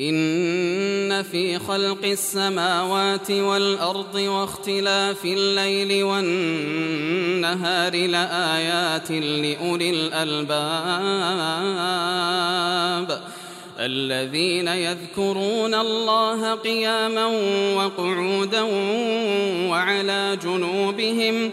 إن في خلق السماوات والأرض واختلاف الليل والنهار لآيات لأولي الألباب الذين يذكرون الله قياما وقعودا وعلى جنوبهم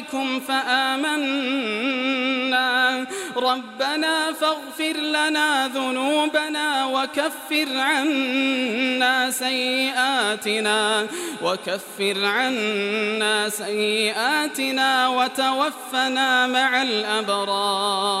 بربكم فآمنا. ربنا فاغفر لنا ذنوبنا وكفر عنا سيئاتنا وكفر عنا سيئاتنا وتوفنا مع الأبرار.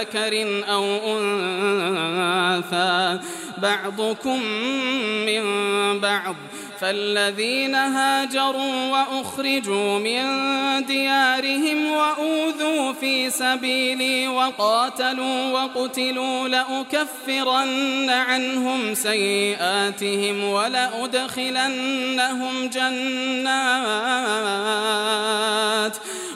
ذكر أو أنثى. بعضكم من بعض. فالذين هاجروا وأخرجوا من ديارهم وأوذوا في سبيلي وقاتلوا وقتلوا لأكفرن عنهم سيئاتهم ولأدخلنهم جنات.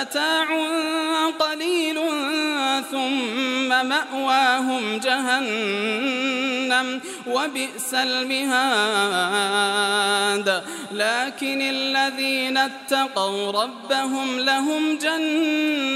متاع قليل ثم مأواهم جهنم وبئس المهاد. لكن الذين اتقوا ربهم لهم جنات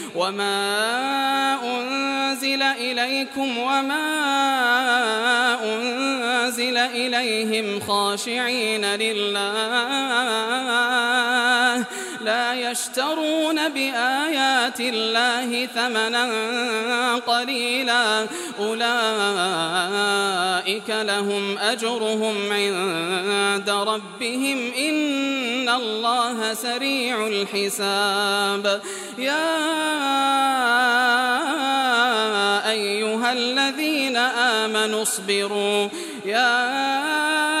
وما أنزل إليكم وما أنزل إليهم خاشعين لله لا يشترون بآيات الله ثمنا قليلا. أولئك لهم أجرهم عند ربهم. إن الله سريع الحساب. يا أيها الذين آمنوا اصبروا. يا